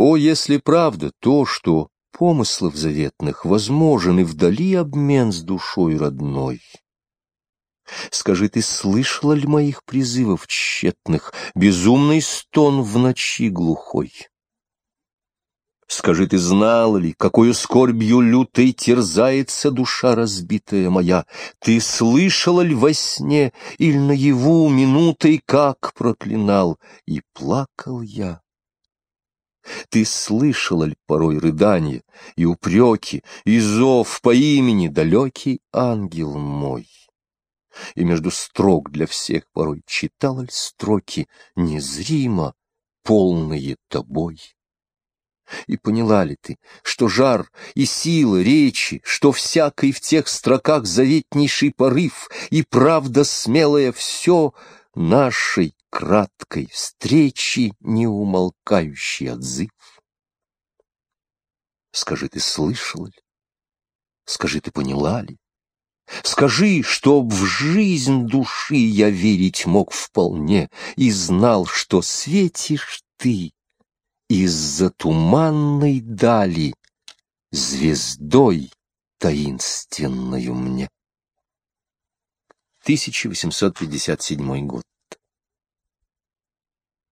О, если правда то, что помыслов заветных возможен и вдали обмен с душой родной. Скажи, ты слышала ли моих призывов тщетных, безумный стон в ночи глухой? Скажи, ты знала ли, какую скорбью лютой терзается душа разбитая моя? Ты слышала ли во сне или наяву минутой, как проклинал, и плакал я? Ты слышала ли порой рыдания и упреки, и зов по имени далекий ангел мой? И между строк для всех порой читала ли строки незримо, полные тобой? И поняла ли ты, что жар и сила речи, что всякой в тех строках заветнейший порыв и правда смелая все нашей краткой встречи неумолкающий отзыв? Скажи, ты слышала ли? Скажи, ты поняла ли? Скажи, чтоб в жизнь души я верить мог вполне и знал, что светишь ты из-за туманной дали звездой таинственною мне. 1857 год.